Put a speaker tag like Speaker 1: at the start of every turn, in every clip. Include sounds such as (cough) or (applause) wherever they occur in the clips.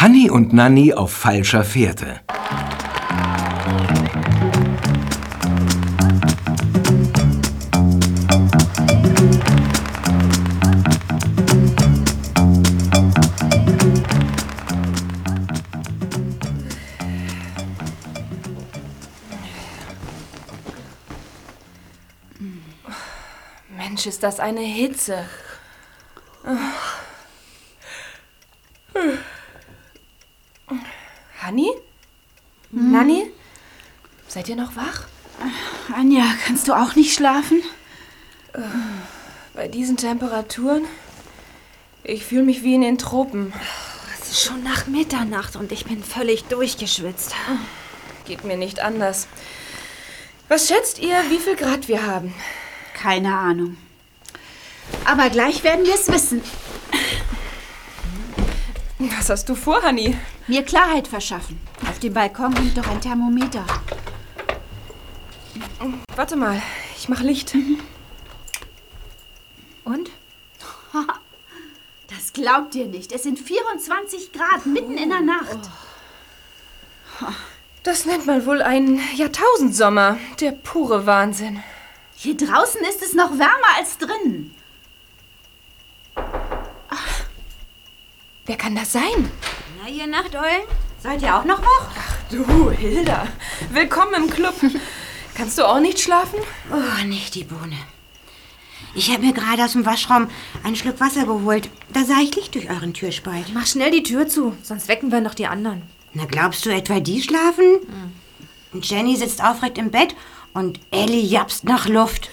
Speaker 1: Hanni und Nanni auf falscher Fährte.
Speaker 2: Mensch, ist das eine Hitze. Hanni? Nanni? Seid ihr noch wach?
Speaker 3: Anja, kannst du auch nicht schlafen?
Speaker 2: Bei diesen Temperaturen? Ich fühle mich wie in den Tropen.
Speaker 3: Es ist schon nach Mitternacht und ich bin völlig durchgeschwitzt.
Speaker 2: Geht mir nicht anders. Was schätzt ihr, wie viel Grad wir haben?
Speaker 3: Keine Ahnung. Aber gleich werden wir es wissen.
Speaker 2: Was hast du vor, Hanni?
Speaker 3: Mir Klarheit verschaffen. Auf dem Balkon hängt doch ein Thermometer.
Speaker 2: Warte mal, ich mach Licht.
Speaker 3: Und? (laughs) Das glaubt ihr nicht. Es sind 24 Grad mitten in der Nacht.
Speaker 2: Das nennt man wohl einen Jahrtausendsommer. Der pure Wahnsinn.
Speaker 3: Hier draußen ist es noch wärmer als drinnen.
Speaker 2: Wer kann das sein?
Speaker 4: Na, ihr Nachteulen? Seid ihr auch noch wach?
Speaker 2: Du, Hilda. Willkommen im Club. (laughs) Kannst du auch nicht schlafen?
Speaker 4: Oh, nicht die Bohne. Ich habe mir gerade aus dem Waschraum einen Schluck Wasser geholt. Da sah ich Licht durch euren Türspalt.
Speaker 5: Mach schnell die Tür zu, sonst wecken wir noch die anderen.
Speaker 4: Na, glaubst du etwa, die schlafen? Und Jenny sitzt aufrecht im Bett und Ellie japst nach Luft.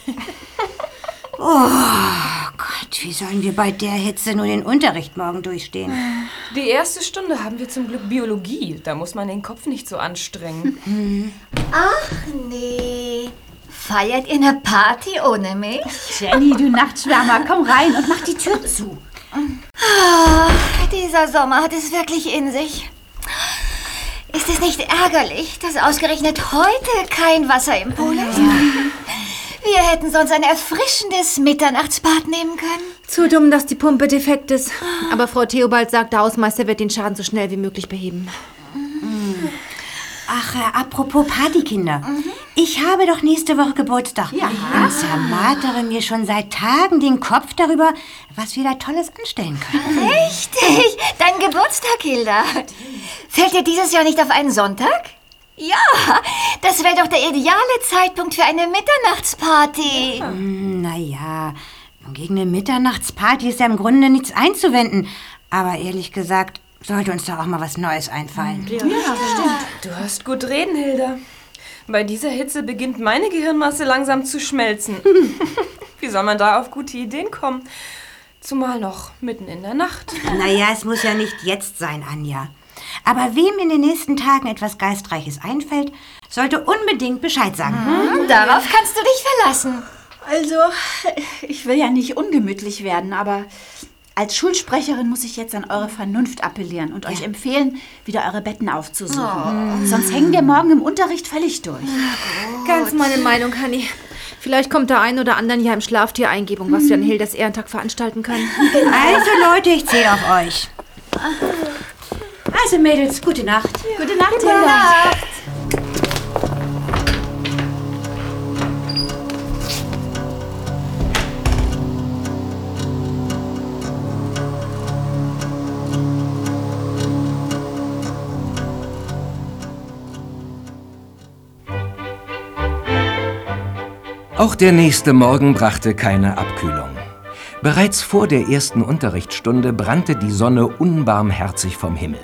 Speaker 4: (laughs) oh Gott, wie sollen wir bei der Hitze nur den Unterricht morgen durchstehen?
Speaker 2: Die erste Stunde haben wir zum Glück Biologie. Da muss man den Kopf nicht so anstrengen. (laughs)
Speaker 6: Ach nee. Feiert ihr eine Party ohne mich?
Speaker 3: Jenny, du Nachtschwärmer, komm rein und mach die Tür zu.
Speaker 6: Ah, dieser Sommer hat es wirklich in sich. Ist es nicht ärgerlich, dass ausgerechnet heute kein Wasser im Pool ist? Wir hätten sonst ein erfrischendes Mitternachtsbad nehmen können.
Speaker 5: Zu dumm, dass die Pumpe defekt ist. Aber Frau Theobald sagt, der Hausmeister wird den Schaden so schnell wie möglich beheben.
Speaker 4: Ach, äh, apropos Partykinder. Ich habe doch nächste Woche Geburtstag. Ja. Und zermartere mir schon seit Tagen den Kopf darüber, was wir da Tolles anstellen können.
Speaker 6: Richtig, dein Geburtstag, Hilda. Fällt dir dieses Jahr nicht auf einen Sonntag? Ja, das wäre doch der ideale Zeitpunkt für eine Mitternachtsparty.
Speaker 4: Naja, gegen eine Mitternachtsparty ist ja im Grunde nichts einzuwenden. Aber ehrlich gesagt, sollte uns doch auch mal was Neues einfallen.
Speaker 2: Du hast gut reden, Hilda. Bei dieser Hitze beginnt meine Gehirnmasse langsam zu schmelzen. (laughs) Wie soll man da auf gute Ideen kommen? Zumal noch mitten in der Nacht.
Speaker 4: Naja, es muss ja nicht jetzt sein, Anja. Aber wem in den nächsten Tagen etwas Geistreiches einfällt, sollte unbedingt Bescheid sagen.
Speaker 6: Hm, Darauf kannst du dich verlassen.
Speaker 3: Also, ich will ja nicht ungemütlich werden, aber als Schulsprecherin muss ich jetzt an eure Vernunft appellieren und euch empfehlen, wieder eure Betten aufzusuchen. Sonst hängen wir morgen im Unterricht völlig durch.
Speaker 5: Ganz meine Meinung, Hanni. Vielleicht kommt der ein oder anderen ja im Schlaftier Eingebung, was wir an Hildas Ehrentag veranstalten können. (laughs)
Speaker 4: Also Leute, ich zähle auf euch. Also Mädels, gute Nacht.
Speaker 3: Gute Nacht, Hilda.
Speaker 1: Auch der nächste Morgen brachte keine Abkühlung. Bereits vor der ersten Unterrichtsstunde brannte die Sonne unbarmherzig vom Himmel,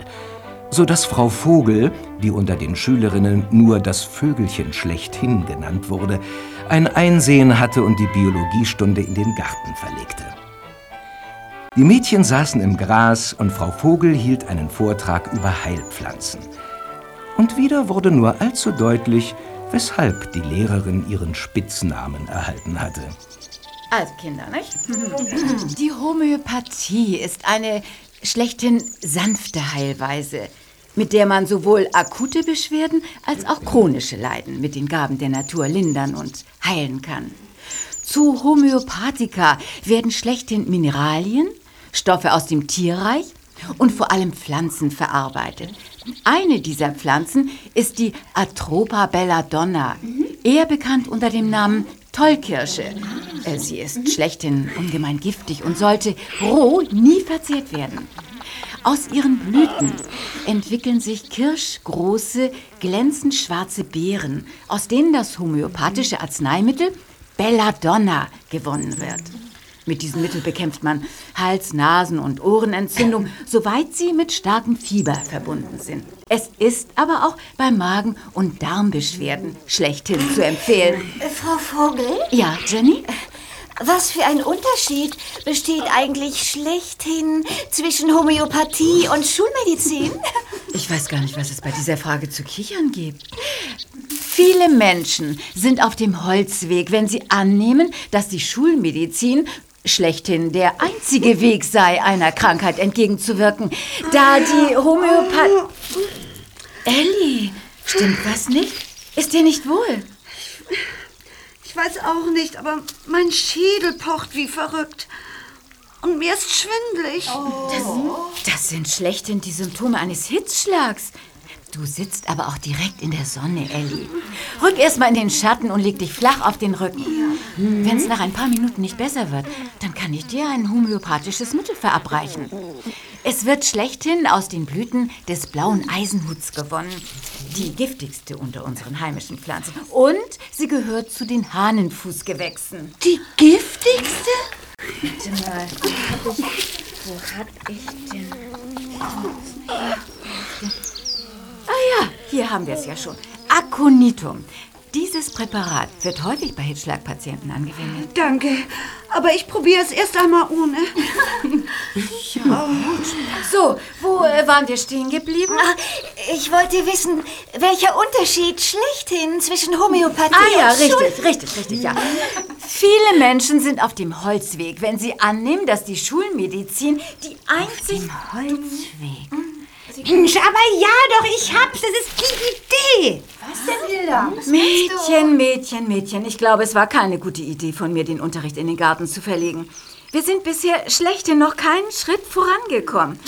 Speaker 1: so dass Frau Vogel, die unter den Schülerinnen nur das Vögelchen schlechthin genannt wurde, ein Einsehen hatte und die Biologiestunde in den Garten verlegte. Die Mädchen saßen im Gras und Frau Vogel hielt einen Vortrag über Heilpflanzen. Und wieder wurde nur allzu deutlich, weshalb die Lehrerin ihren Spitznamen erhalten hatte.
Speaker 7: Also Kinder, nicht? (laughs) Die Homöopathie ist eine schlechthin sanfte Heilweise, mit der man sowohl akute Beschwerden als auch chronische Leiden mit den Gaben der Natur lindern und heilen kann. Zu Homöopathika werden schlechthin Mineralien, Stoffe aus dem Tierreich und vor allem Pflanzen verarbeitet. Eine dieser Pflanzen ist die Atropa belladonna, eher bekannt unter dem Namen Tollkirsche. Äh, Sie ist schlechthin ungemein giftig und sollte roh nie verzehrt werden. Aus ihren Blüten entwickeln sich kirschgroße, glänzend schwarze Beeren, aus denen das homöopathische Arzneimittel Belladonna gewonnen wird. Mit diesem Mittel bekämpft man Hals-, Nasen- und Ohrenentzündung, soweit sie mit starkem Fieber verbunden sind. Es ist aber auch bei Magen- und Darmbeschwerden schlechthin zu empfehlen.
Speaker 6: Frau Vogel,
Speaker 7: Ja, Jenny?
Speaker 6: was für ein Unterschied besteht eigentlich schlechthin zwischen Homöopathie und Schulmedizin?
Speaker 7: Ich weiß gar nicht, was es bei dieser Frage zu kichern gibt. Viele Menschen sind auf dem Holzweg, wenn sie annehmen, dass die Schulmedizin schlechthin der einzige Weg sei, einer Krankheit entgegenzuwirken, da die Homöopathie... Ellie, stimmt was nicht? Ist dir nicht wohl?
Speaker 8: Ich weiß auch nicht, aber mein Schädel pocht wie verrückt. Und mir ist schwindlig.
Speaker 7: Das sind schlechthin die Symptome eines Hitzschlags. Du sitzt aber auch direkt in der Sonne, Ellie. Rück erst mal in den Schatten und leg dich flach auf den Rücken. Wenn es nach ein paar Minuten nicht besser wird, dann kann ich dir ein homöopathisches Mittel verabreichen. Es wird schlechthin aus den Blüten des blauen Eisenhuts gewonnen. Die giftigste unter unseren heimischen Pflanzen. Und sie gehört zu den Hahnenfußgewächsen.
Speaker 8: Die giftigste?
Speaker 7: Warte mal. Wo hab ich, wo hab ich denn? Ah ja, hier haben wir es ja schon. Aconitum. Dieses Präparat wird häufig bei Hitzschlagpatienten angewendet.
Speaker 8: Danke. Aber ich probiere es erst einmal ohne. (laughs)
Speaker 7: So, wo äh, waren wir stehen geblieben?
Speaker 6: Ah, Ich wollte wissen, welcher Unterschied schlechthin zwischen Homöopathie
Speaker 7: Ah ja,
Speaker 6: und Schul...
Speaker 7: richtig, richtig, richtig, ja. Viele Menschen sind auf dem Holzweg, wenn sie annehmen, dass die Schulmedizin die einzig...
Speaker 4: Holzweg. Mensch, aber ja doch, ich hab's. Das ist die Idee.
Speaker 7: Mädchen, Mädchen, Mädchen. Ich glaube, es war keine gute Idee von mir, den Unterricht in den Garten zu verlegen. Wir sind bisher schlechthin noch keinen Schritt vorangekommen.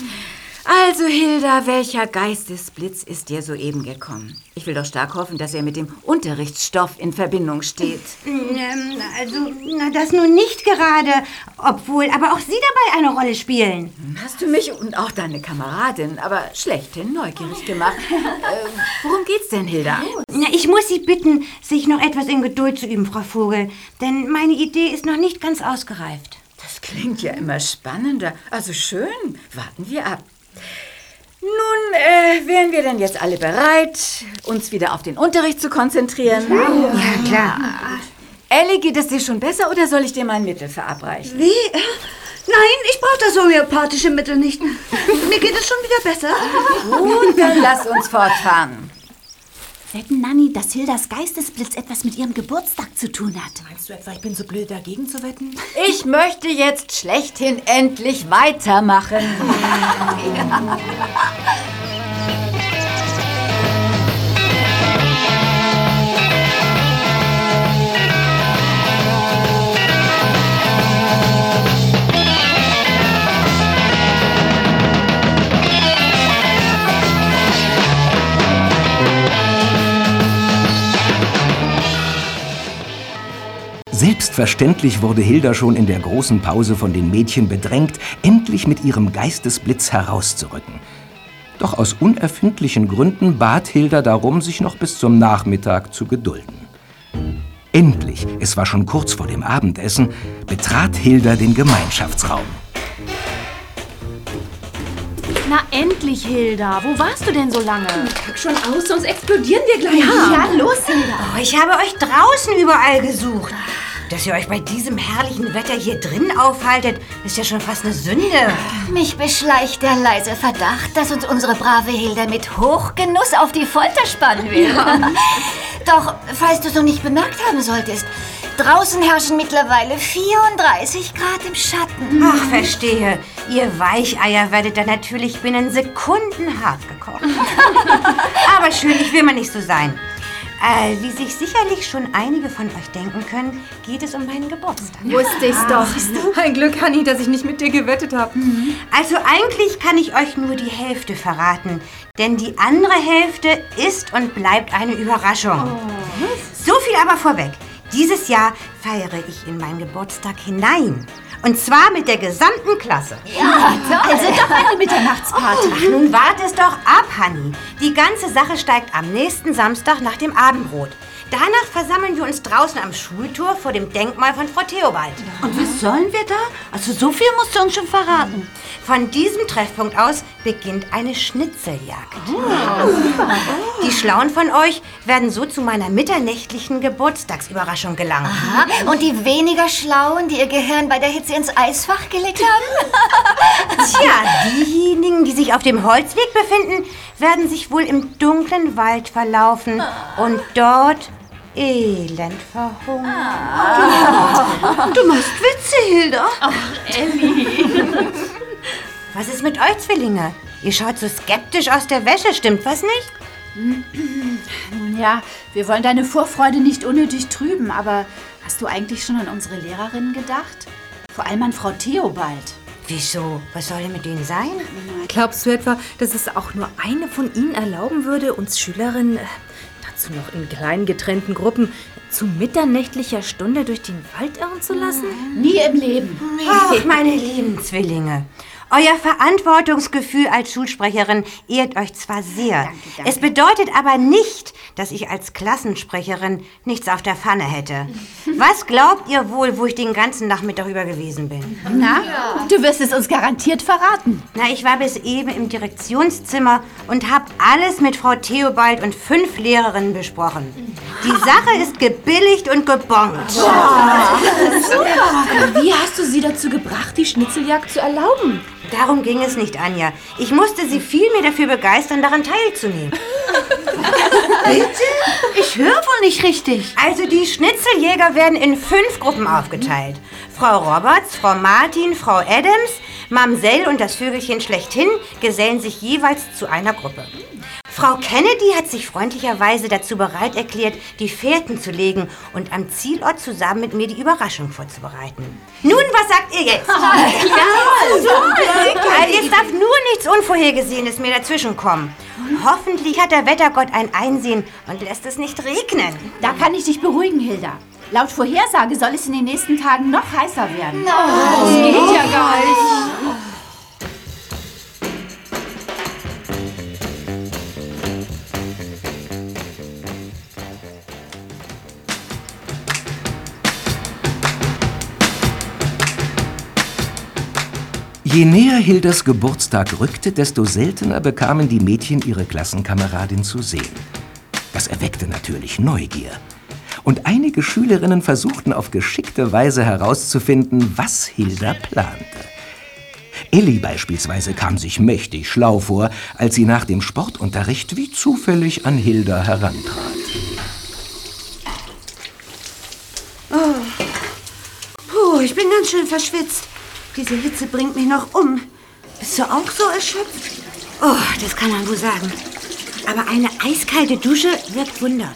Speaker 7: Also, Hilda, welcher Geistesblitz ist dir soeben gekommen? Ich will doch stark hoffen, dass er mit dem Unterrichtsstoff in Verbindung steht. (laughs)
Speaker 4: Ähm, also, na, das nun nicht gerade. Obwohl, aber auch Sie dabei eine Rolle spielen.
Speaker 7: Hast du mich und auch deine Kameradin aber schlechthin neugierig gemacht? äh, worum geht's denn, Hilda?
Speaker 4: Na, ich muss Sie bitten, sich noch etwas in Geduld zu üben, Frau Vogel. Denn meine Idee ist noch nicht ganz ausgereift.
Speaker 7: Das klingt ja immer spannender. Also schön, warten wir ab. Nun, äh, wären wir denn jetzt alle bereit, uns wieder auf den Unterricht zu konzentrieren?
Speaker 4: Ja, klar.
Speaker 7: Ellie, geht es dir schon besser oder soll ich dir mein Mittel verabreichen?
Speaker 8: Wie? Nein, ich brauche das homöopathische Mittel nicht. Mir geht es schon wieder besser.
Speaker 7: Gut, dann lass uns fortfahren.
Speaker 3: Wetten, Nanni, dass Hildas Geistesblitz etwas mit ihrem Geburtstag zu tun hat.
Speaker 5: Meinst du etwa, ich bin so blöd, dagegen zu wetten?
Speaker 7: Ich möchte jetzt schlechthin endlich weitermachen. (laughs)
Speaker 1: Selbstverständlich wurde Hilda schon in der großen Pause von den Mädchen bedrängt, endlich mit ihrem Geistesblitz herauszurücken. Doch aus unerfindlichen Gründen bat Hilda darum, sich noch bis zum Nachmittag zu gedulden. Endlich, es war schon kurz vor dem Abendessen, betrat Hilda den Gemeinschaftsraum.
Speaker 5: Na endlich, Hilda. Wo warst du denn so lange?
Speaker 2: Pack schon aus, sonst explodieren wir gleich.
Speaker 3: Ja, los, Hilda.
Speaker 4: Oh, ich habe euch draußen überall gesucht. Dass ihr euch bei diesem herrlichen Wetter hier drin aufhaltet, ist ja schon fast eine Sünde.
Speaker 6: Mich beschleicht der leise Verdacht, dass uns unsere brave Hilda mit Hochgenuss auf die Folter spannen will. (laughs) Doch, falls du es noch nicht bemerkt haben solltest, draußen herrschen mittlerweile 34 Grad im Schatten.
Speaker 4: Ach, verstehe. Ihr Weicheier werdet dann natürlich binnen Sekunden hart gekocht. (laughs) Aber schön, ich will mal nicht so sein. Äh, wie sich sicherlich schon einige von euch denken können, geht es um meinen Geburtstag.
Speaker 5: Wusste ich's doch.
Speaker 2: Ein Glück, Hanni, dass ich nicht mit dir gewettet habe.
Speaker 4: Also eigentlich kann ich euch nur die Hälfte verraten, denn die andere Hälfte ist und bleibt eine Überraschung. So viel aber vorweg. Dieses Jahr feiere ich in meinen Geburtstag hinein. Und zwar mit der gesamten Klasse.
Speaker 3: Also doch eine Mitternachtsparty.
Speaker 4: Ach, nun wart es doch ab, Hanni. Die ganze Sache steigt am nächsten Samstag nach dem Abendbrot. Danach versammeln wir uns draußen am Schultor vor dem Denkmal von Frau Theobald.
Speaker 8: Und was sollen wir da? Also so viel musst du uns schon verraten.
Speaker 4: Von diesem Treffpunkt aus beginnt eine Schnitzeljagd. Die Schlauen von euch werden so zu meiner mitternächtlichen Geburtstagsüberraschung gelangen.
Speaker 6: Ah, Und die weniger Schlauen, die ihr Gehirn bei der Hitze ins Eisfach gelegt haben? (laughs)
Speaker 4: Tja, diejenigen, die sich auf dem Holzweg befinden, werden sich wohl im dunklen Wald verlaufen und dort elend verhungern.
Speaker 8: Du machst Witze, Hilda.
Speaker 4: Was ist mit euch, Zwillinge? Ihr schaut so skeptisch aus der Wäsche, stimmt was nicht?
Speaker 3: Nun ja, wir wollen deine Vorfreude nicht unnötig trüben, aber hast du eigentlich schon an unsere Lehrerinnen gedacht? Vor allem an Frau Theobald.
Speaker 4: Wieso? Was soll denn mit denen sein?
Speaker 5: Glaubst du etwa, dass es auch nur eine von ihnen erlauben würde, uns Schülerinnen, äh, dazu noch in kleinen getrennten Gruppen, zu mitternächtlicher Stunde durch den Wald irren zu lassen?
Speaker 3: Nie im Leben.
Speaker 4: Ach, meine lieben Zwillinge. Euer Verantwortungsgefühl als Schulsprecherin ehrt euch zwar sehr. Es bedeutet aber nicht, dass ich als Klassensprecherin nichts auf der Pfanne hätte. (laughs) Was glaubt ihr wohl, wo ich den ganzen Nachmittag über gewesen bin?
Speaker 3: Na, du wirst es uns garantiert verraten.
Speaker 4: Na, ich war bis eben im Direktionszimmer und habe alles mit Frau Theobald und fünf Lehrerinnen besprochen. Die (laughs) Sache ist gebilligt und gebongt.
Speaker 5: Wie hast du sie dazu gebracht, die Schnitzeljagd zu erlauben?
Speaker 4: Darum ging es nicht, Anja. Ich musste sie vielmehr dafür begeistern, daran teilzunehmen. (laughs)
Speaker 8: Ich höre wohl nicht richtig.
Speaker 4: Also die Schnitzeljäger werden in fünf Gruppen aufgeteilt. Frau Roberts, Frau Martin, Frau Adams, Mamsell und das Vögelchen schlechthin gesellen sich jeweils zu einer Gruppe. Frau Kennedy hat sich freundlicherweise dazu bereit erklärt, die Fährten zu legen und am Zielort zusammen mit mir die Überraschung vorzubereiten. Nun, was sagt ihr jetzt? Also, jetzt darf nur nichts Unvorhergesehenes mir dazwischenkommen. Hoffentlich hat der Wettergott ein Einsehen und lässt es nicht regnen.
Speaker 3: Da kann ich dich beruhigen, Hilda. Laut Vorhersage soll es in den nächsten Tagen noch heißer werden.
Speaker 1: Je näher Hildas Geburtstag rückte, desto seltener bekamen die Mädchen ihre Klassenkameradin zu sehen. Das erweckte natürlich Neugier. Und einige Schülerinnen versuchten auf geschickte Weise herauszufinden, was Hilda plante. Elli beispielsweise kam sich mächtig schlau vor, als sie nach dem Sportunterricht wie zufällig an Hilda herantrat.
Speaker 8: Puh, ich bin ganz schön verschwitzt. Diese Hitze bringt mich noch um. Bist du auch so erschöpft?
Speaker 4: Oh, das kann man wohl sagen. Aber eine eiskalte Dusche wirkt Wunder.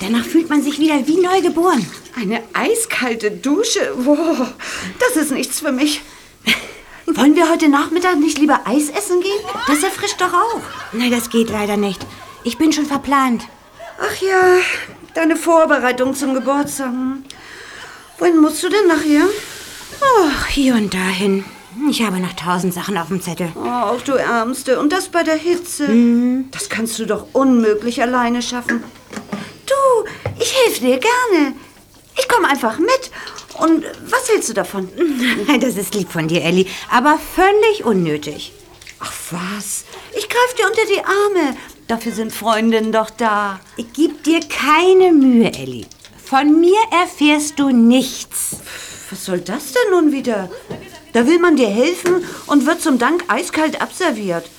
Speaker 4: Danach fühlt man sich wieder wie neu geboren.
Speaker 8: Eine eiskalte Dusche? Wow, das ist nichts für mich. (laughs) Wollen wir heute Nachmittag nicht lieber Eis essen gehen? Das erfrischt doch auch.
Speaker 4: Nein, das geht leider nicht. Ich bin schon verplant.
Speaker 8: Ach ja, deine Vorbereitung zum Geburtstag. hm. Wohin musst du denn nachher?
Speaker 4: Ach, hier und dahin. Ich habe noch tausend Sachen auf dem Zettel.
Speaker 8: Ach, du Ärmste. Und das bei der Hitze. Das kannst du doch unmöglich alleine schaffen. Du, ich helfe dir gerne. Ich komme einfach mit. Und was hältst du davon? (laughs)
Speaker 4: Das ist lieb von dir, Elli, aber völlig unnötig.
Speaker 8: Ach was, ich greife dir unter die Arme. Dafür sind Freundinnen doch da.
Speaker 4: Gib dir keine Mühe, Elli. Von mir erfährst du nichts.
Speaker 8: Was soll das denn nun wieder? Da will man dir helfen und wird zum Dank eiskalt abserviert.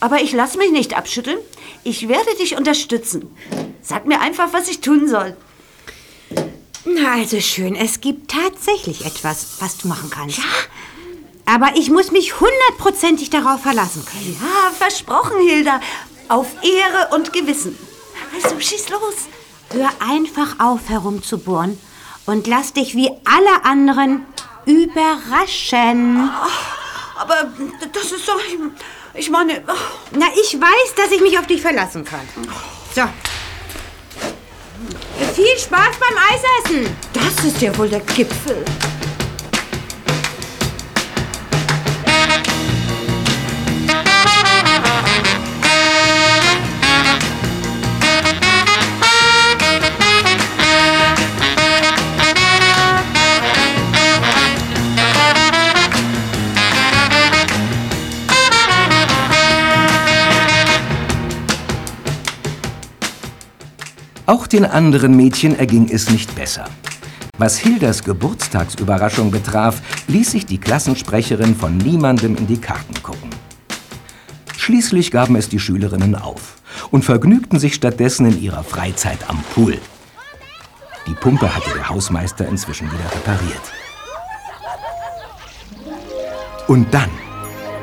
Speaker 8: Aber ich lass mich nicht abschütteln. Ich werde dich unterstützen. Sag mir einfach, was ich tun soll.
Speaker 4: Na, also schön. Es gibt tatsächlich etwas, was du machen kannst. Ja? Aber ich muss mich hundertprozentig darauf verlassen können.
Speaker 8: Ja, versprochen, Hilda. Auf Ehre und Gewissen. Also schieß los.
Speaker 4: Hör einfach auf, herumzubohren und lass dich wie alle anderen überraschen.
Speaker 8: Aber das ist doch... Ich, ich meine...
Speaker 4: Na, ich weiß, dass ich mich auf dich verlassen kann. So. Viel Spaß beim Eisessen.
Speaker 8: Das ist ja wohl der Gipfel.
Speaker 1: Auch den anderen Mädchen erging es nicht besser. Was Hildas Geburtstagsüberraschung betraf, ließ sich die Klassensprecherin von niemandem in die Karten gucken. Schließlich gaben es die Schülerinnen auf und vergnügten sich stattdessen in ihrer Freizeit am Pool. Die Pumpe hatte der Hausmeister inzwischen wieder repariert. Und dann,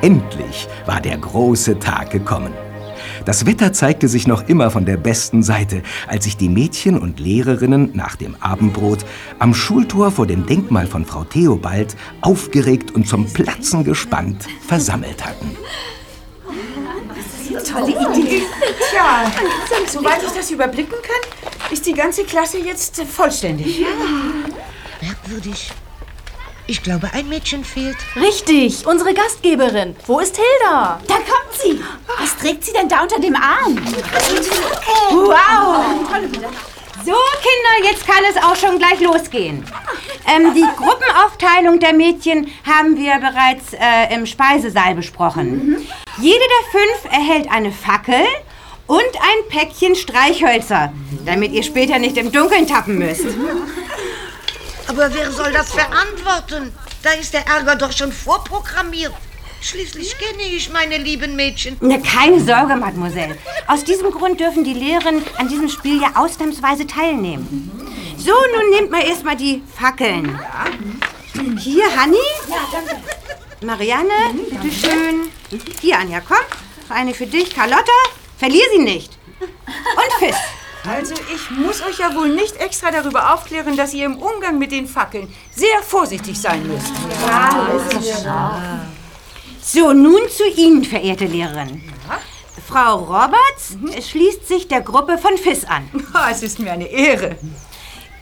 Speaker 1: endlich, war der große Tag gekommen. Das Wetter zeigte sich noch immer von der besten Seite, als sich die Mädchen und Lehrerinnen nach dem Abendbrot am Schultor vor dem Denkmal von Frau Theobald aufgeregt und zum Platzen gespannt versammelt hatten.
Speaker 9: Tolle Idee. Tja, soweit ich das überblicken kann, ist die ganze Klasse jetzt vollständig.
Speaker 10: Merkwürdig. Ich glaube, ein Mädchen fehlt.
Speaker 2: Richtig, unsere Gastgeberin. Wo ist Hilda?
Speaker 3: Da kommt sie. Was trägt sie denn da unter dem Arm? Wow.
Speaker 4: So, Kinder, jetzt kann es auch schon gleich losgehen. Ähm, die Gruppenaufteilung der Mädchen haben wir bereits äh, im Speisesaal besprochen. Jede der fünf erhält eine Fackel und ein Päckchen Streichhölzer, damit ihr später nicht im Dunkeln tappen müsst. (laughs)
Speaker 10: Aber wer soll das verantworten? Da ist der Ärger doch schon vorprogrammiert. Schließlich kenne ich meine lieben Mädchen.
Speaker 4: Na, keine Sorge, Mademoiselle. Aus diesem Grund dürfen die Lehrerinnen an diesem Spiel ja ausnahmsweise teilnehmen. So, nun nehmt mal erstmal die Fackeln. Hier, Hanni. Ja, danke. Marianne, bitteschön. Hier, Anja, komm. Eine für dich. Carlotta, verlier sie nicht. Und Fiss.
Speaker 9: Also, ich muss euch ja wohl nicht extra darüber aufklären, dass ihr im Umgang mit den Fackeln sehr vorsichtig sein müsst.
Speaker 4: So, nun zu Ihnen, verehrte Lehrerin. Frau Roberts schließt sich der Gruppe von Fiss an. (laughs)
Speaker 9: Es ist mir eine Ehre.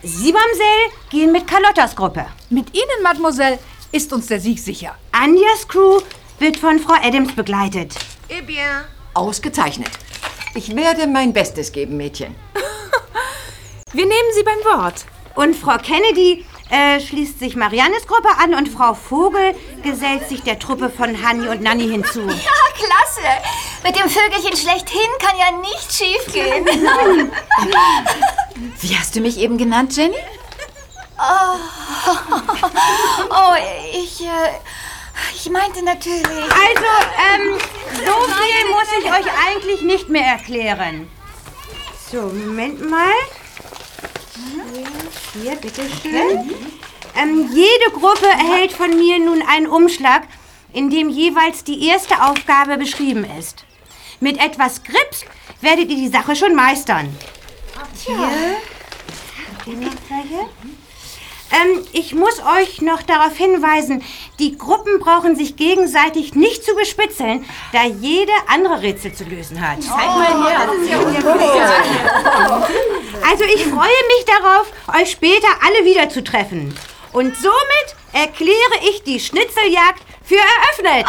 Speaker 4: Sie, Mamsell, gehen mit Carlottas Gruppe.
Speaker 11: Mit Ihnen, Mademoiselle, ist uns der Sieg sicher.
Speaker 4: Anjas Crew wird von Frau Adams begleitet.
Speaker 10: Eh bien.
Speaker 7: Ausgezeichnet. Ich werde mein Bestes geben, Mädchen. (laughs)
Speaker 2: Wir nehmen sie beim Wort.
Speaker 4: Und Frau Kennedy äh, schließt sich Mariannes Gruppe an und Frau Vogel gesellt sich der Truppe von Hanni und Nanni hinzu. (laughs)
Speaker 6: Ja, klasse. Mit dem Vögelchen schlechthin kann ja nichts schief gehen. (laughs)
Speaker 7: Wie hast du mich eben genannt, Jenny?
Speaker 6: Oh, ich, äh, ich meinte natürlich.
Speaker 4: Also, ähm, so viel muss ich euch eigentlich nicht mehr erklären. So, Moment mal. Hier, bitteschön. Ähm, jede Gruppe erhält von mir nun einen Umschlag, in dem jeweils die erste Aufgabe beschrieben ist. Mit etwas Grips werdet ihr die Sache schon meistern. Hier. Habt ihr noch welche? Ähm, ich muss euch noch darauf hinweisen, die Gruppen brauchen sich gegenseitig nicht zu bespitzeln, da jede andere Rätsel zu lösen hat. Also ich freue mich darauf, euch später alle wiederzutreffen. Und somit erkläre ich die Schnitzeljagd für eröffnet.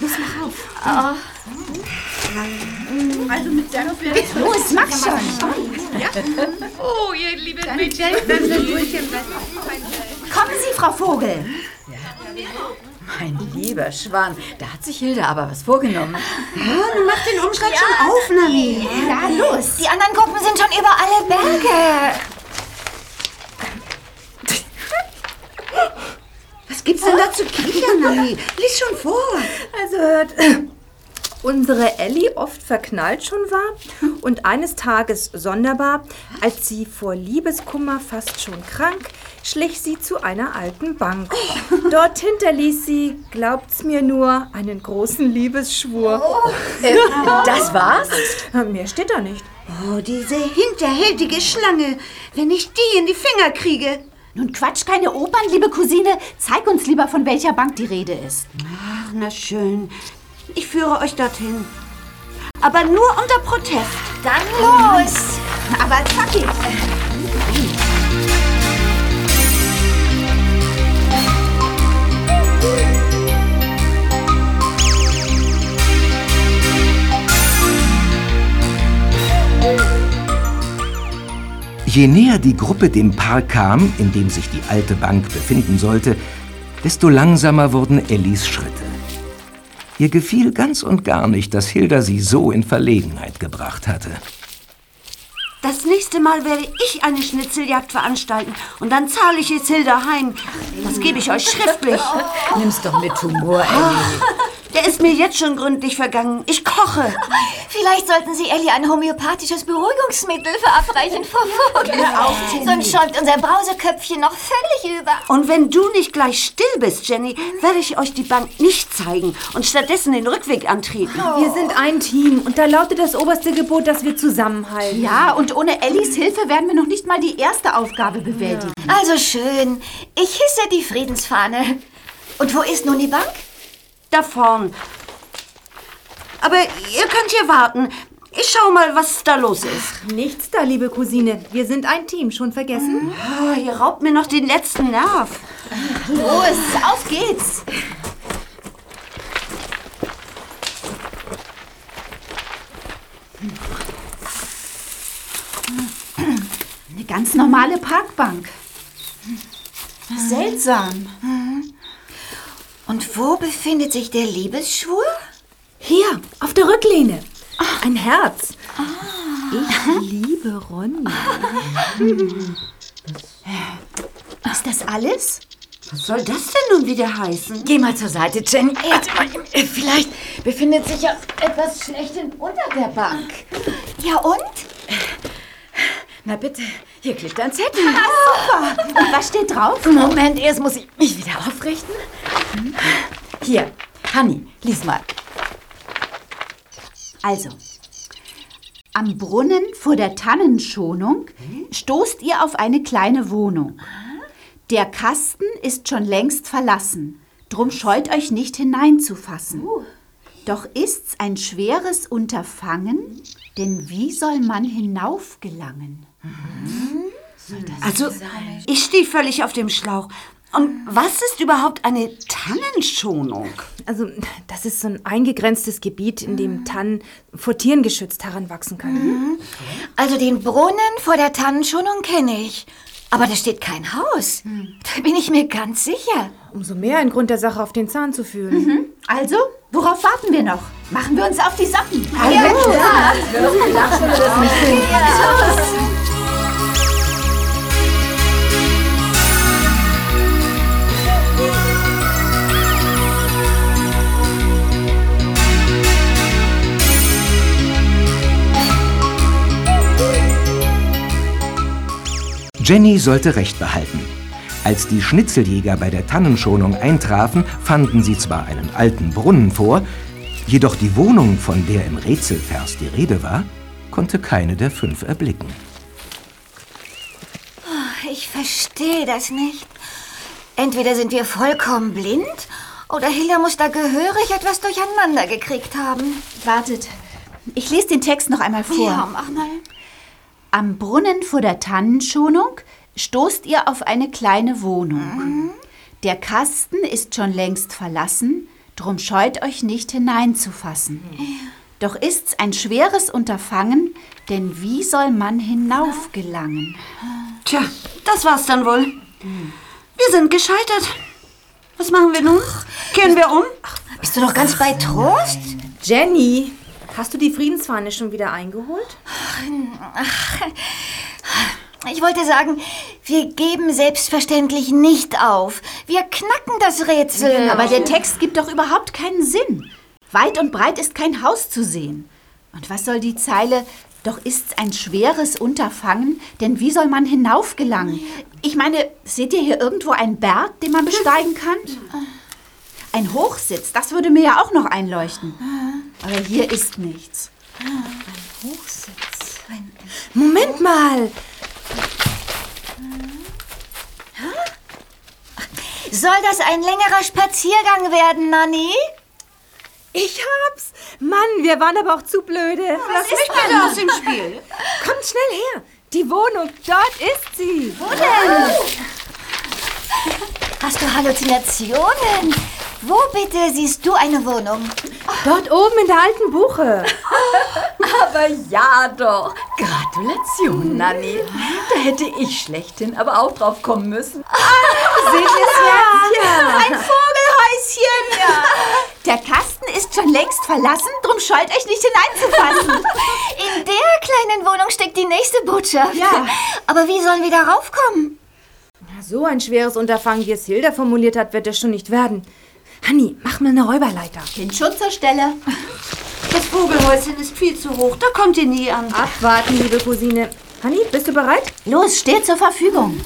Speaker 3: Los, mach schon.
Speaker 10: Oh, ihr lieben Mädchen.
Speaker 3: Kommen Sie, Frau Vogel.
Speaker 7: Mein lieber Schwan, da hat sich Hilda aber was vorgenommen.
Speaker 8: Mach den Umschlag schon auf, Nani.
Speaker 6: Ja, los. Die anderen Gruppen sind schon über alle Berge.
Speaker 8: Was gibt's denn da zu kichern, Nani? Lies schon vor.
Speaker 5: Also hört, unsere Ellie oft verknallt schon war und eines Tages sonderbar, als sie vor Liebeskummer fast schon krank, schlich sie zu einer alten Bank. Dort hinterließ sie, glaubt's mir nur, einen großen Liebesschwur.
Speaker 7: Äh, das war's?
Speaker 5: Mehr steht da nicht.
Speaker 8: Oh, diese hinterhältige Schlange. Wenn ich die in die Finger kriege.
Speaker 3: Nun quatsch keine Opern, liebe Cousine. Zeig uns lieber, von welcher Bank die Rede ist.
Speaker 8: Ach, na schön. Ich führe euch dorthin. Aber nur unter Protest.
Speaker 6: Dann los!
Speaker 3: Aber zackig.
Speaker 1: Je näher die Gruppe dem Park kam, in dem sich die alte Bank befinden sollte, desto langsamer wurden Ellis Schritte. Ihr gefiel ganz und gar nicht, dass Hilda sie so in Verlegenheit gebracht hatte.
Speaker 8: Das nächste Mal werde ich eine Schnitzeljagd veranstalten und dann zahle ich es Hilda heim. Das gebe ich euch schriftlich.
Speaker 7: Nimm's doch mit Humor, Ellie. (laughs)
Speaker 8: Der ist mir jetzt schon gründlich vergangen. Ich koche. (laughs)
Speaker 6: Vielleicht sollten Sie Ellie ein homöopathisches Beruhigungsmittel verabreichen, Frau Vogel. Sonst schäumt unser Brauseköpfchen noch völlig über.
Speaker 8: Und wenn du nicht gleich still bist, Jenny, werde ich euch die Bank nicht zeigen und stattdessen den Rückweg antreten.
Speaker 5: Wir sind ein Team und da lautet das oberste Gebot, dass wir zusammenhalten.
Speaker 3: Ja, und ohne Ellis Hilfe werden wir noch nicht mal die erste Aufgabe bewältigen.
Speaker 6: Also schön. Ich hisse die Friedensfahne. Und wo ist nun die Bank?
Speaker 8: Da vorn. Aber ihr könnt hier warten. Ich schau mal, was da los ist.
Speaker 5: Nichts da, liebe Cousine. Wir sind ein Team, schon vergessen?
Speaker 8: Ah, ihr raubt mir noch den letzten Nerv.
Speaker 3: Los, auf geht's. Eine ganz normale Parkbank. Seltsam.
Speaker 6: Und wo befindet sich der Liebesschwur?
Speaker 5: Hier, auf der Rücklehne. Ein Herz. Ich liebe Ronny.
Speaker 3: Ist das alles?
Speaker 8: Was soll das denn nun wieder heißen?
Speaker 7: Geh mal zur Seite, Jenny. Äh, Vielleicht befindet sich ja etwas Schlechtes unter der Bank.
Speaker 6: Ja und?
Speaker 7: Na bitte, hier klebt ein Zettel.
Speaker 3: Und was steht drauf?
Speaker 7: Moment, erst muss ich mich wieder aufrichten. Hier, Hanni, lies mal.
Speaker 3: Also, am Brunnen vor der Tannenschonung stoßt ihr auf eine kleine Wohnung. Der Kasten ist schon längst verlassen, drum scheut euch nicht hineinzufassen. Doch ist's ein schweres Unterfangen, denn wie soll man hinauf gelangen?
Speaker 8: Also, ich stehe völlig auf dem Schlauch. Und was ist überhaupt eine Tannenschonung?
Speaker 5: Also, das ist so ein eingegrenztes Gebiet, in dem Tannen vor Tieren geschützt heranwachsen können.
Speaker 6: Also den Brunnen vor der Tannenschonung kenne ich. Aber da steht kein Haus. Da bin ich mir ganz sicher.
Speaker 5: Umso mehr ein Grund der Sache auf den Zahn zu fühlen.
Speaker 3: Also, worauf warten wir noch? Machen wir uns auf die Sachen.
Speaker 1: Jenny sollte Recht behalten. Als die Schnitzeljäger bei der Tannenschonung eintrafen, fanden sie zwar einen alten Brunnen vor, jedoch die Wohnung, von der im Rätselvers die Rede war, konnte keine der fünf erblicken.
Speaker 6: Ich verstehe das nicht. Entweder sind wir vollkommen blind oder Hilda muss da gehörig etwas durcheinander gekriegt haben.
Speaker 3: Wartet, ich lese den Text noch einmal vor.
Speaker 6: Ja, mach mal.
Speaker 3: Am Brunnen vor der Tannenschonung stoßt ihr auf eine kleine Wohnung. Der Kasten ist schon längst verlassen, drum scheut euch nicht hineinzufassen. Doch ist's ein schweres Unterfangen, denn wie soll man hinauf gelangen?
Speaker 8: Tja, das war's dann wohl. Wir sind gescheitert. Was machen wir nun? Kehren wir um?
Speaker 6: Bist du noch ganz bei Trost?
Speaker 5: Jenny, hast du die Friedensfahne schon wieder eingeholt?
Speaker 6: Ich wollte sagen, wir geben selbstverständlich nicht auf. Wir knacken das Rätsel.
Speaker 3: Aber der Text gibt doch überhaupt keinen Sinn. Weit und breit ist kein Haus zu sehen. Und was soll die Zeile Doch ist's ein schweres Unterfangen, denn wie soll man hinaufgelangen? Ich meine, seht ihr hier irgendwo einen Berg, den man besteigen kann? Ein Hochsitz, das würde mir ja auch noch einleuchten. Aber hier ist nichts.
Speaker 5: Moment mal.
Speaker 6: Soll das ein längerer Spaziergang werden, Nanny?
Speaker 5: Ich hab's. Mann, wir waren aber auch zu blöde.
Speaker 8: Lass mich bitte aus dem Spiel.
Speaker 5: Kommt schnell her. Die Wohnung, dort ist sie.
Speaker 6: Wo denn? Hast du Halluzinationen? Wo bitte siehst du eine Wohnung?
Speaker 5: Dort oben in der alten Buche. (laughs)
Speaker 7: Aber ja doch. Gratulation, Nanni. Da hätte ich schlechthin aber auch drauf kommen müssen.
Speaker 3: Seht ihr's jetzt? Ja. Ein Vogelhäuschen. Der Kasten ist schon längst verlassen, drum scheut euch nicht hineinzufassen.
Speaker 6: In der kleinen Wohnung steckt die nächste Botschaft.
Speaker 3: Ja.
Speaker 6: Aber wie sollen wir da raufkommen?
Speaker 5: So ein schweres Unterfangen, wie es Hilda formuliert hat, wird es schon nicht werden. Hanni, mach mal eine Räuberleiter.
Speaker 3: Schutz zur Stelle.
Speaker 8: Das Vogelhäuschen ist viel zu hoch. Da kommt ihr nie an.
Speaker 5: Abwarten, liebe Cousine. Hanni, bist du bereit?
Speaker 3: Los, steht zur Verfügung.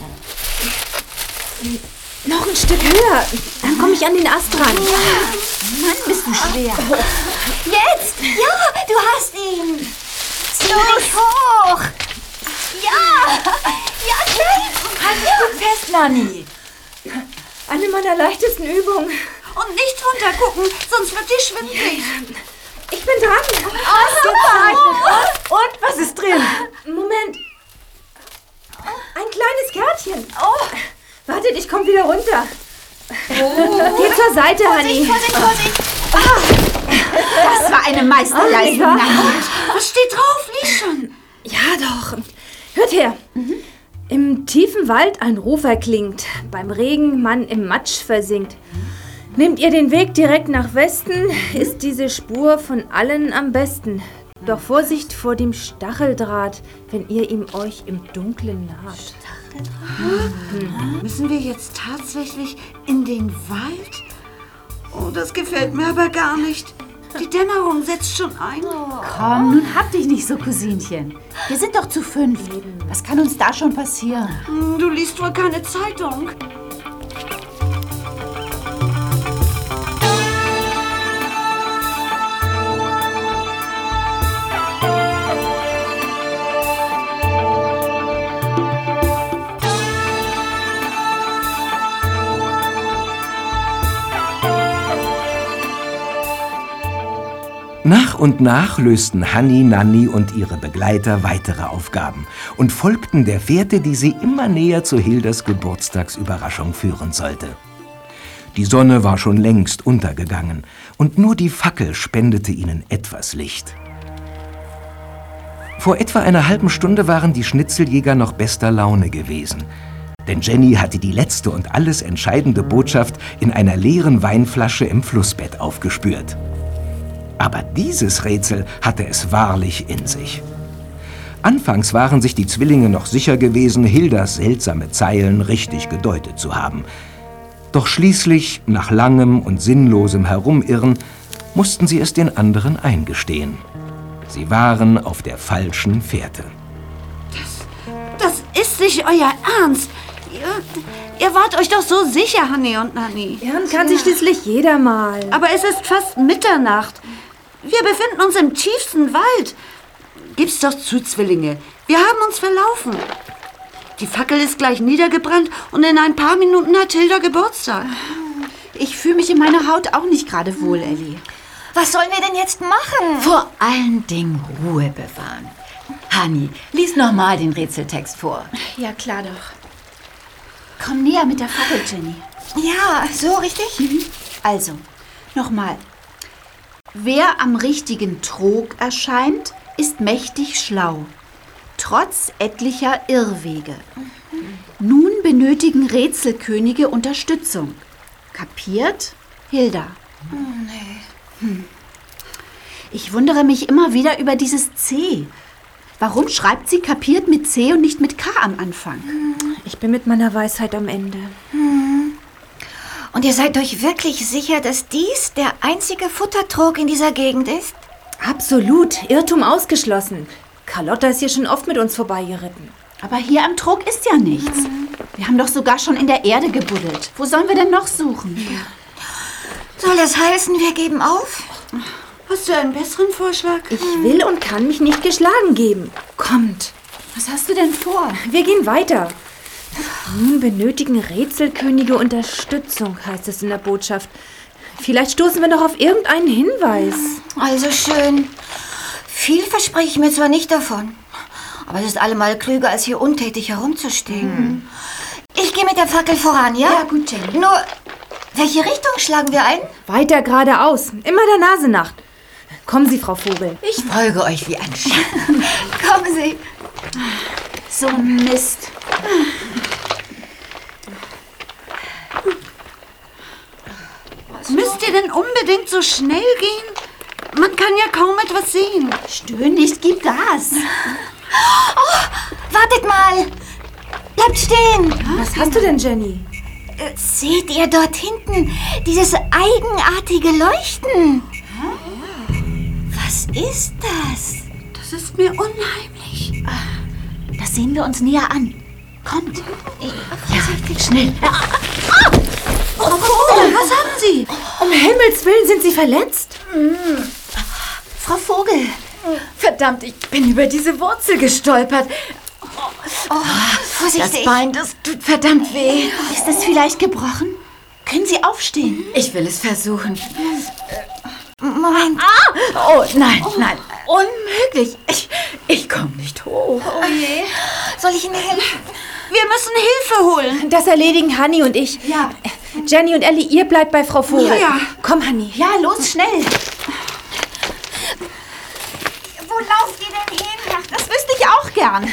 Speaker 5: Noch ein Stück höher. Dann komme ich an den Ast ran.
Speaker 3: Mann, bist du schwer.
Speaker 6: Jetzt! Ja, du hast ihn! Zieh dich hoch! Ja! Ja, schnell!
Speaker 7: Halt dich gut fest, Nanni.
Speaker 5: Eine meiner leichtesten Übungen.
Speaker 8: Und nicht runtergucken, sonst wird dir schwindelig.
Speaker 5: Ich bin dran.
Speaker 7: Und, und was ist drin?
Speaker 5: Moment. Ein kleines Kärtchen. Oh. Wartet, ich komme wieder runter. Geh zur Seite, Hanni.
Speaker 6: Vorsicht, Vorsicht!
Speaker 3: Das war eine Meisterleistung. Nanni.
Speaker 8: Was steht drauf? Lies schon.
Speaker 5: Ja, doch. Hört her. Im tiefen Wald ein Ruf erklingt, beim Regen man im Matsch versinkt. Nehmt ihr den Weg direkt nach Westen, ist diese Spur von allen am besten. Doch Vorsicht vor dem Stacheldraht, wenn ihr ihm euch im Dunkeln naht.
Speaker 8: Müssen wir jetzt tatsächlich in den Wald? Oh, das gefällt mir aber gar nicht. Die Dämmerung setzt schon ein.
Speaker 3: Komm, nun hab dich nicht so, Cousinchen. Wir sind doch zu fünf. Was kann uns da schon passieren?
Speaker 8: Hm, Du liest wohl keine Zeitung.
Speaker 1: Nach und nach lösten Hanni, Nanni und ihre Begleiter weitere Aufgaben und folgten der Fährte, die sie immer näher zu Hildas Geburtstagsüberraschung führen sollte. Die Sonne war schon längst untergegangen und nur die Fackel spendete ihnen etwas Licht. Vor etwa einer halben Stunde waren die Schnitzeljäger noch bester Laune gewesen. Denn Jenny hatte die letzte und alles entscheidende Botschaft in einer leeren Weinflasche im Flussbett aufgespürt. Aber dieses Rätsel hatte es wahrlich in sich. Anfangs waren sich die Zwillinge noch sicher gewesen, Hildas seltsame Zeilen richtig gedeutet zu haben. Doch schließlich, nach langem und sinnlosem Herumirren, mussten sie es den anderen eingestehen. Sie waren auf der falschen Fährte.
Speaker 8: Das ist nicht euer Ernst. Ihr, ihr wart euch doch so sicher, Hanni und Nanni.
Speaker 5: Irren kann sich schließlich jeder mal.
Speaker 8: Aber es ist fast Mitternacht. Wir befinden uns im tiefsten Wald. Gib's doch zu, Zwillinge. Wir haben uns verlaufen. Die Fackel ist gleich niedergebrannt und in ein paar Minuten hat Hilda Geburtstag.
Speaker 3: Ich fühle mich in meiner Haut auch nicht gerade wohl, Ellie.
Speaker 6: Was sollen wir denn jetzt machen?
Speaker 7: Vor allen Dingen Ruhe bewahren. Hanni, lies nochmal den Rätseltext vor.
Speaker 3: Ja, klar doch. Komm näher mit der Fackel, Jenny.
Speaker 6: Ja, so richtig?
Speaker 3: Also, nochmal. Wer am richtigen Trog erscheint, ist mächtig schlau, trotz etlicher Irrwege. Nun benötigen Rätselkönige Unterstützung. Kapiert, Hilda? Hm. Ich wundere mich immer wieder über dieses C. Warum schreibt sie kapiert mit C und nicht mit K am Anfang?
Speaker 5: Ich bin mit meiner Weisheit am Ende.
Speaker 6: Und ihr seid euch wirklich sicher, dass dies der einzige Futtertrog in dieser Gegend ist?
Speaker 5: Absolut. Irrtum ausgeschlossen. Carlotta ist hier schon oft mit uns vorbeigeritten.
Speaker 3: Aber hier am Trog ist ja nichts. Wir haben doch sogar schon in der Erde gebuddelt. Wo sollen wir denn noch suchen?
Speaker 6: Soll das heißen, wir geben auf?
Speaker 8: Hast du einen besseren Vorschlag?
Speaker 5: Ich will und kann mich nicht geschlagen geben. Kommt,
Speaker 3: Was hast du denn vor?
Speaker 5: wir gehen weiter. Nun benötigen Rätselkönige Unterstützung, heißt es in der Botschaft. Vielleicht stoßen wir noch auf irgendeinen Hinweis.
Speaker 6: Also schön. Viel verspreche ich mir zwar nicht davon, aber es ist allemal klüger, als hier untätig herumzustehen. Ich gehe mit der Fackel voran, ja?
Speaker 3: Ja, gut, Jenny.
Speaker 6: Nur, welche Richtung schlagen wir ein?
Speaker 5: Weiter geradeaus, immer der Nase nach. Kommen Sie, Frau Vogel.
Speaker 7: Ich folge euch wie ein Schiff. (laughs)
Speaker 6: Kommen Sie.
Speaker 3: So ein Mist.
Speaker 8: Müsst ihr denn unbedingt so schnell gehen? Man kann ja kaum etwas sehen.
Speaker 3: Stöhn nicht, gib Gas.
Speaker 6: Wartet mal. Bleibt stehen.
Speaker 5: Was hast du denn, Jenny?
Speaker 6: Äh, Seht ihr dort hinten dieses eigenartige Leuchten? Was ist das?
Speaker 8: Das ist mir unheimlich.
Speaker 3: Das sehen wir uns näher an. Kommt.
Speaker 6: Vorsichtig, schnell.
Speaker 8: Frau Vogel, was haben Sie?
Speaker 5: Um Himmels Willen sind Sie verletzt?
Speaker 3: Frau Vogel.
Speaker 7: Verdammt, ich bin über diese Wurzel gestolpert. Das
Speaker 6: Vorsichtig.
Speaker 7: Bein, das tut verdammt weh.
Speaker 3: Ist es vielleicht gebrochen? Können Sie aufstehen?
Speaker 7: Ich will es versuchen.
Speaker 6: Moment.
Speaker 7: Oh, nein, nein. Unmöglich. Ich, ich komme nicht hoch.
Speaker 6: Soll ich Ihnen helfen?
Speaker 8: Wir müssen Hilfe holen.
Speaker 5: Das erledigen Hanni und ich.
Speaker 3: Ja.
Speaker 5: Jenny und Ellie, ihr bleibt bei Frau Vogel.
Speaker 8: Ja, ja.
Speaker 5: Komm, Hanni.
Speaker 3: Ja, los, schnell.
Speaker 6: Wo lauft ihr denn hin?
Speaker 3: Das wüsste ich auch gern.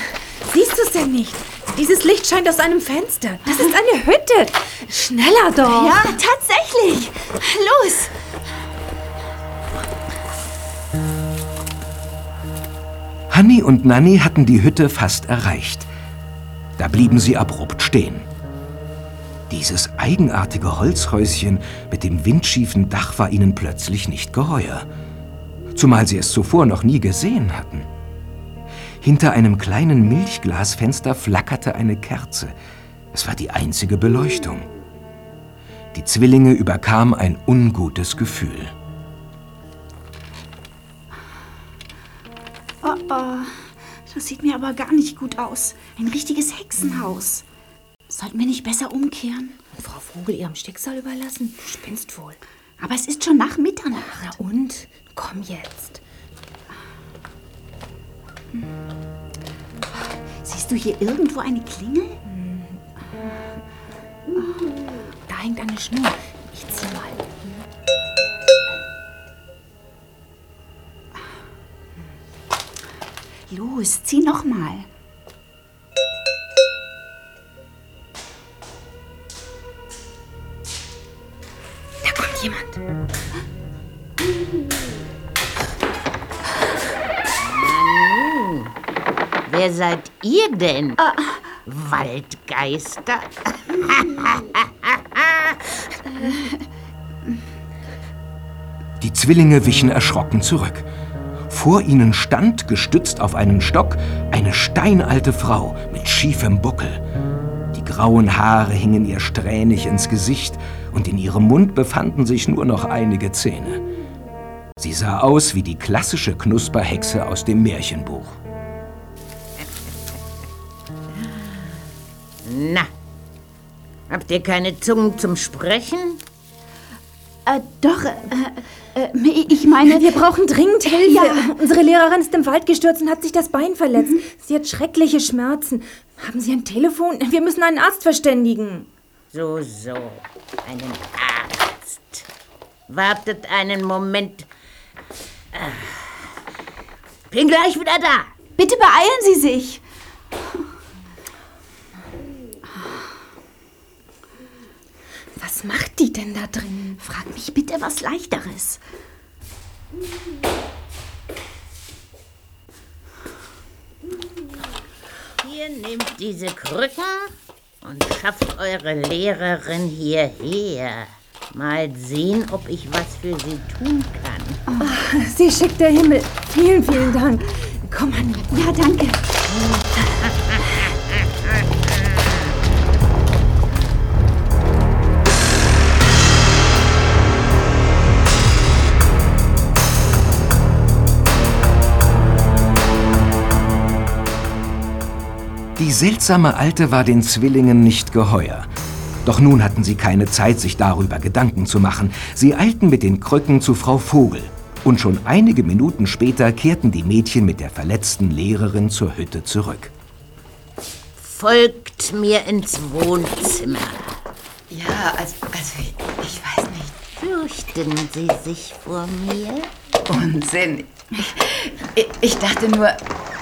Speaker 5: Siehst du es denn nicht? Dieses Licht scheint aus einem Fenster. Das ist eine Hütte. Schneller doch.
Speaker 3: Ja, tatsächlich. Los.
Speaker 1: Hanni und Nanni hatten die Hütte fast erreicht. Da blieben sie abrupt stehen. Dieses eigenartige Holzhäuschen mit dem windschiefen Dach war ihnen plötzlich nicht geheuer. Zumal sie es zuvor noch nie gesehen hatten. Hinter einem kleinen Milchglasfenster flackerte eine Kerze. Es war die einzige Beleuchtung. Die Zwillinge überkam ein ungutes Gefühl.
Speaker 3: Oh. Das sieht mir aber gar nicht gut aus. Ein richtiges Hexenhaus. Sollten wir nicht besser umkehren?
Speaker 5: Frau Vogel ihrem Schicksal überlassen? Du spinnst wohl.
Speaker 3: Aber es ist schon nach Mitternacht.
Speaker 5: Na und? Komm jetzt.
Speaker 3: Siehst du hier irgendwo eine Klingel?
Speaker 5: Da hängt eine Schnur. Ich zieh mal.
Speaker 3: Los, zieh noch mal.
Speaker 5: Da kommt jemand.
Speaker 12: Wer seid ihr denn? Waldgeister? (laughs)
Speaker 1: Die Zwillinge wichen erschrocken zurück. Vor ihnen stand, gestützt auf einen Stock, eine steinalte Frau mit schiefem Buckel. Die grauen Haare hingen ihr strähnig ins Gesicht und in ihrem Mund befanden sich nur noch einige Zähne. Sie sah aus wie die klassische Knusperhexe aus dem Märchenbuch.
Speaker 12: Na, habt ihr keine Zungen zum Sprechen?
Speaker 3: Äh, doch, äh, äh, ich meine...
Speaker 5: Wir brauchen dringend Hilfe.
Speaker 3: Ja.
Speaker 5: Unsere Lehrerin ist im Wald gestürzt und hat sich das Bein verletzt. Sie hat schreckliche Schmerzen. Haben Sie ein Telefon? Wir müssen einen Arzt verständigen.
Speaker 12: So, so, einen Arzt. Wartet einen Moment. Ah. Bin gleich wieder da.
Speaker 3: Bitte beeilen Sie sich.
Speaker 5: Was macht die denn da drin?
Speaker 3: Frag mich bitte was Leichteres.
Speaker 12: Ihr nehmt diese Krücken und schafft eure Lehrerin hierher. Mal sehen, ob ich was für sie tun kann.
Speaker 5: Sie schickt der Himmel. Vielen, vielen Dank.
Speaker 3: Komm an. Ja, danke. (laughs)
Speaker 1: Die seltsame Alte war den Zwillingen nicht geheuer. Doch nun hatten sie keine Zeit, sich darüber Gedanken zu machen. Sie eilten mit den Krücken zu Frau Vogel. Und schon einige Minuten später kehrten die Mädchen mit der verletzten Lehrerin zur Hütte zurück.
Speaker 12: Folgt mir ins Wohnzimmer.
Speaker 7: Ja, also, also ich weiß nicht.
Speaker 12: Fürchten Sie sich vor mir?
Speaker 7: Unsinn. Ich, ich dachte nur,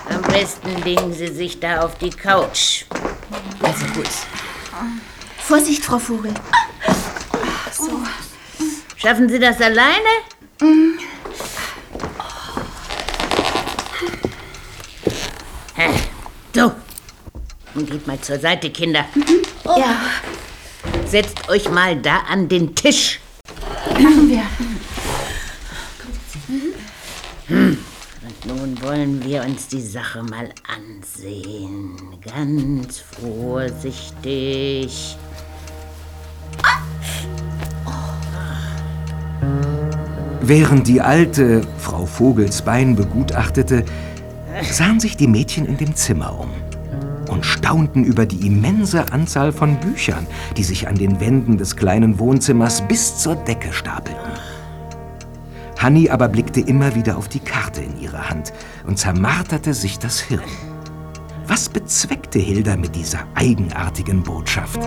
Speaker 12: Am besten legen Sie sich da auf die Couch.
Speaker 7: also gut.
Speaker 3: Vorsicht, Frau Vogel.
Speaker 12: Schaffen Sie das alleine? Hä, So. Und geht mal zur Seite, Kinder.
Speaker 3: Ja,
Speaker 12: Setzt euch mal da an den Tisch.
Speaker 3: machen wir.
Speaker 12: Nun wollen wir uns die Sache mal ansehen. Ganz vorsichtig.
Speaker 1: Während die Alte Frau Vogels Bein begutachtete, sahen sich die Mädchen in dem Zimmer um und staunten über die immense Anzahl von Büchern, die sich an den Wänden des kleinen Wohnzimmers bis zur Decke stapelten. Hanni aber blickte immer wieder auf die Karte in ihrer Hand und zermarterte sich das Hirn. Was bezweckte Hilda mit dieser eigenartigen Botschaft?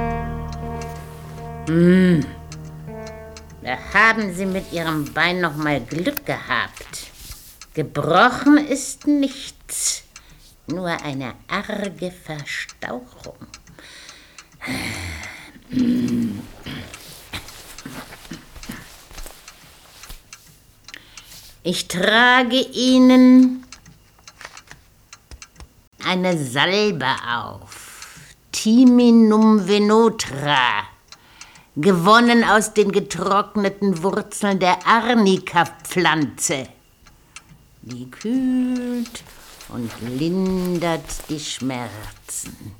Speaker 12: Da haben Sie mit Ihrem Bein noch mal Glück gehabt. Gebrochen ist nichts, nur eine arge Verstauchung. Ich trage Ihnen eine Salbe auf. Timinum venotra. Gewonnen aus den getrockneten Wurzeln der Arnika-Pflanze. Die kühlt und lindert die Schmerzen.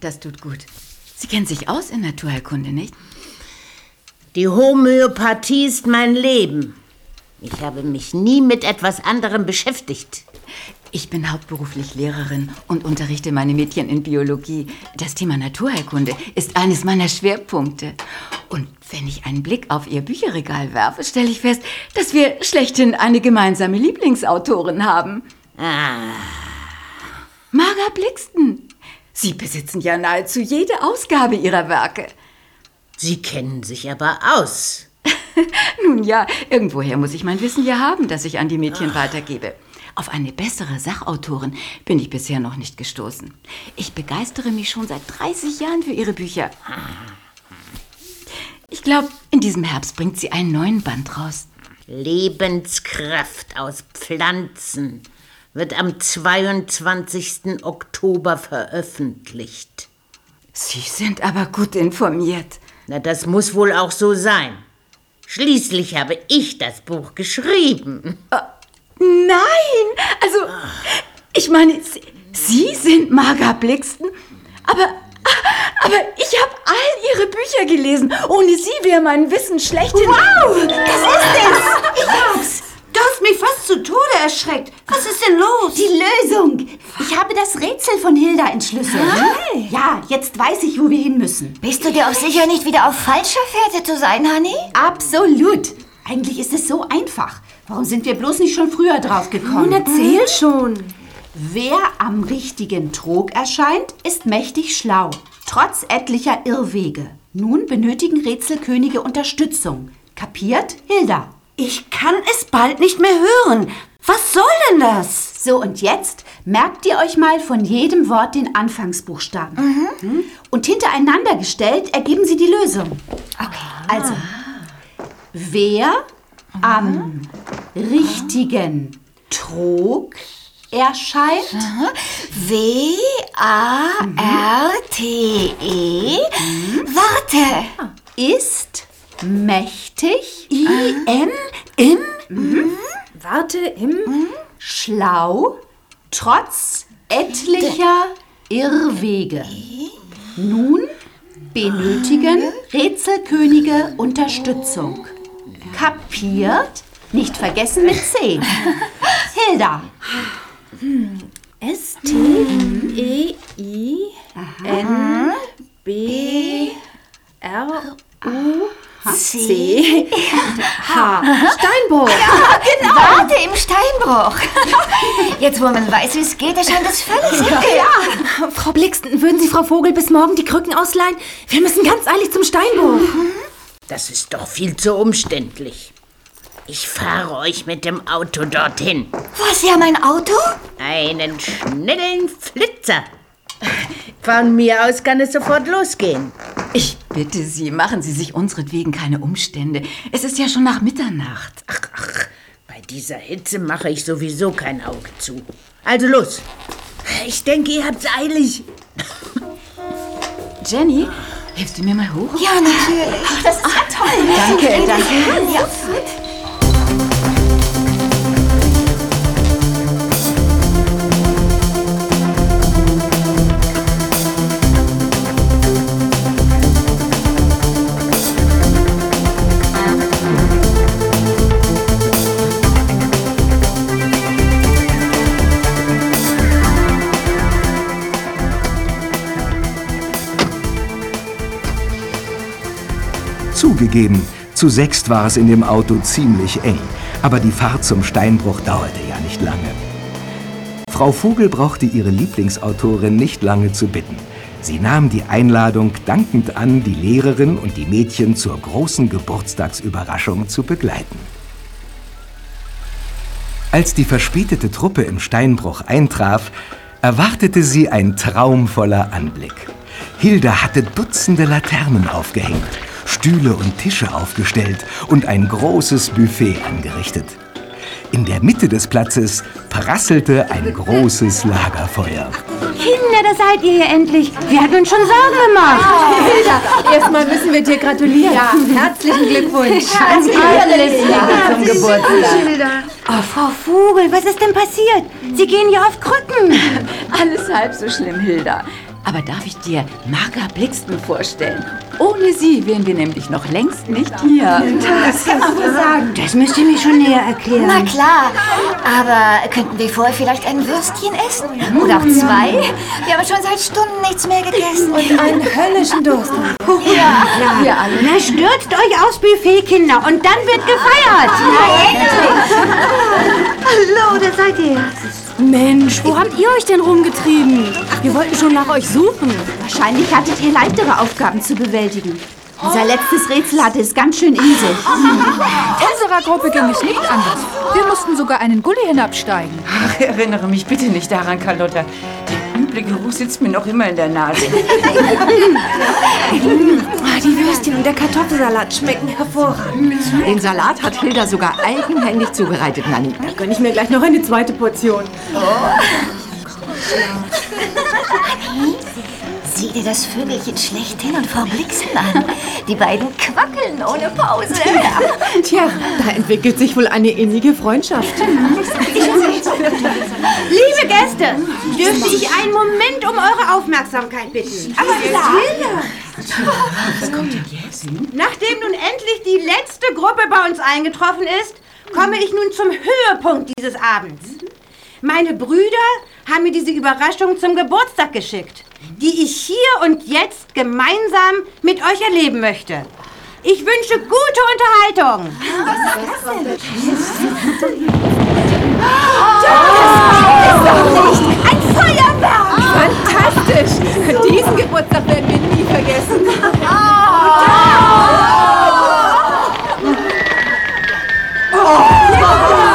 Speaker 7: Das tut gut. Sie kennen sich aus in Naturheilkunde, nicht?
Speaker 12: Die Homöopathie ist mein Leben. Ich habe mich nie mit etwas anderem beschäftigt.
Speaker 7: Ich bin hauptberuflich Lehrerin und unterrichte meine Mädchen in Biologie. Das Thema Naturheilkunde ist eines meiner Schwerpunkte. Und wenn ich einen Blick auf ihr Bücherregal werfe, stelle ich fest, dass wir schlechthin eine gemeinsame Lieblingsautorin haben.
Speaker 12: Ah,
Speaker 7: Marga Blixten. Sie besitzen ja nahezu jede Ausgabe ihrer Werke.
Speaker 12: Sie kennen sich aber aus. (laughs)
Speaker 7: Nun ja, irgendwoher muss ich mein Wissen ja haben, das ich an die Mädchen weitergebe. Auf eine bessere Sachautorin bin ich bisher noch nicht gestoßen. Ich begeistere mich schon seit 30 Jahren für ihre Bücher. Ich glaube, in diesem Herbst bringt sie einen neuen Band raus.
Speaker 12: Lebenskraft aus Pflanzen wird am 22. Oktober veröffentlicht.
Speaker 7: Sie sind aber gut informiert.
Speaker 12: Na, das muss wohl auch so sein. Schließlich habe ich das Buch geschrieben.
Speaker 7: Nein! Also, ich meine, Sie, Sie sind Marga Blixten, aber, aber ich habe all Ihre Bücher gelesen. Ohne Sie wäre mein Wissen schlechthin...
Speaker 3: Wow, das ist es. Ich hab's.
Speaker 8: Du hast mich fast zu Tode erschreckt. Was ist denn los?
Speaker 3: Die Lösung. Ich habe das Rätsel von Hilda entschlüsselt. Ja, jetzt weiß ich, wo wir hin müssen.
Speaker 6: Bist du dir auch sicher, nicht wieder auf falscher Fährte zu sein, Honey?
Speaker 3: Absolut. Eigentlich ist es so einfach. Warum sind wir bloß nicht schon früher drauf gekommen?
Speaker 5: Nun erzähl schon.
Speaker 3: Wer am richtigen Trog erscheint, ist mächtig schlau, trotz etlicher Irrwege. Nun benötigen Rätselkönige Unterstützung. Kapiert, Hilda?
Speaker 8: Ich kann es bald nicht mehr hören. Was soll denn das?
Speaker 3: So, und jetzt merkt ihr euch mal von jedem Wort den Anfangsbuchstaben. Mhm. Und hintereinander gestellt ergeben sie die Lösung. Okay. Also, wer am richtigen Trog erscheint,
Speaker 6: W-A-R-T-E. Warte.
Speaker 3: ist mächtig, I-M, im,
Speaker 5: Warte im
Speaker 3: schlau, trotz etlicher Irrwege. Nun benötigen Rätselkönige Unterstützung. Kapiert? Nicht vergessen mit C. (laughs) Hilda.
Speaker 5: S, T, E, I, N, B, R, U, C, H. Steinbruch.
Speaker 6: Ja, genau. Warte, im Steinbruch. Jetzt, wo man weiß, wie es geht, erscheint es völlig sicher.
Speaker 5: Ja. Frau Blixen, würden Sie Frau Vogel bis morgen die Krücken ausleihen? Wir müssen ganz eilig zum Steinbruch.
Speaker 12: Das ist doch viel zu umständlich. Ich fahre euch mit dem Auto dorthin.
Speaker 6: Was, Sie haben ein Auto?
Speaker 12: Einen schnellen Flitzer. Von mir aus kann es sofort losgehen.
Speaker 7: Ich bitte Sie, machen Sie sich unseretwegen keine Umstände. Es ist ja schon nach Mitternacht.
Speaker 12: Ach, ach, bei dieser Hitze mache ich sowieso kein Auge zu. Also los. Ich denke, ihr habt's eilig. (laughs)
Speaker 7: Jenny, hilfst du mir mal hoch?
Speaker 6: Ja, natürlich. Ach, das ist ja toll.
Speaker 7: Danke, danke.
Speaker 6: Ja.
Speaker 1: Zugegeben, zu sechst war es in dem Auto ziemlich eng, aber die Fahrt zum Steinbruch dauerte ja nicht lange. Frau Vogel brauchte ihre Lieblingsautorin nicht lange zu bitten. Sie nahm die Einladung dankend an, die Lehrerin und die Mädchen zur großen Geburtstagsüberraschung zu begleiten. Als die verspätete Truppe im Steinbruch eintraf, erwartete sie ein traumvoller Anblick. Hilda hatte Dutzende Laternen aufgehängt, Stühle und Tische aufgestellt und ein großes Buffet angerichtet. In der Mitte des Platzes prasselte ein großes Lagerfeuer.
Speaker 4: Kinder, da seid ihr ja endlich. Wir hatten uns schon Sorgen gemacht.
Speaker 5: Hilda, erstmal müssen wir dir gratulieren.
Speaker 7: Ja, herzlichen Glückwunsch.
Speaker 4: Herzlichen
Speaker 7: Alles Liebe zum Geburtstag.
Speaker 4: Oh, Frau Vogel, was ist denn passiert? Sie gehen ja auf Krücken.
Speaker 7: Alles halb so schlimm, Hilda. Aber darf ich dir Marga Blixten vorstellen? Ohne sie wären wir nämlich noch längst nicht hier.
Speaker 4: Das kannst du sagen. Das müsst ihr mir schon näher erklären.
Speaker 6: Na klar, aber könnten wir vorher vielleicht ein Würstchen essen? Oder auch zwei? Wir haben schon seit Stunden nichts mehr gegessen.
Speaker 5: Und einen höllischen Durst.
Speaker 6: Ja,
Speaker 4: ja.
Speaker 7: Wir alle.
Speaker 4: Na, stürzt euch aufs Buffet, Kinder, und dann wird gefeiert. Hallo, da seid ihr.
Speaker 5: Mensch, wo habt ihr euch denn rumgetrieben? Wir wollten schon nach euch suchen.
Speaker 3: Wahrscheinlich hattet ihr leichtere Aufgaben zu bewältigen. Unser letztes Rätsel hatte es ganz schön in sich. (laughs)
Speaker 11: Unserer Gruppe ging es nicht anders. Wir mussten sogar einen Gully hinabsteigen.
Speaker 9: Ach, erinnere mich bitte nicht daran, Carlotta. Der üble Geruch sitzt mir noch immer in der Nase. (laughs)
Speaker 5: Ah, die Würstchen und der Kartoffelsalat schmecken hervorragend.
Speaker 13: Den Salat hat Hilda sogar eigenhändig zubereitet, Nanni.
Speaker 5: Da gönne ich mir gleich noch eine zweite Portion.
Speaker 6: Sieh dir das Vögelchen schlechthin und Frau Blixen an. Die beiden quackeln ohne Pause.
Speaker 13: Tja, da entwickelt sich wohl eine innige Freundschaft.
Speaker 4: Gäste, dürfte ich einen Moment um eure Aufmerksamkeit bitten? Aber klar.
Speaker 7: Was kommt denn jetzt?
Speaker 4: Nachdem nun endlich die letzte Gruppe bei uns eingetroffen ist, komme ich nun zum Höhepunkt dieses Abends. Meine Brüder haben mir diese Überraschung zum Geburtstag geschickt, die ich hier und jetzt gemeinsam mit euch erleben möchte. Ich wünsche gute Unterhaltung.
Speaker 5: Ein Feuerwerk! Fantastisch! Diesen Geburtstag werden wir nie vergessen.
Speaker 4: Oh.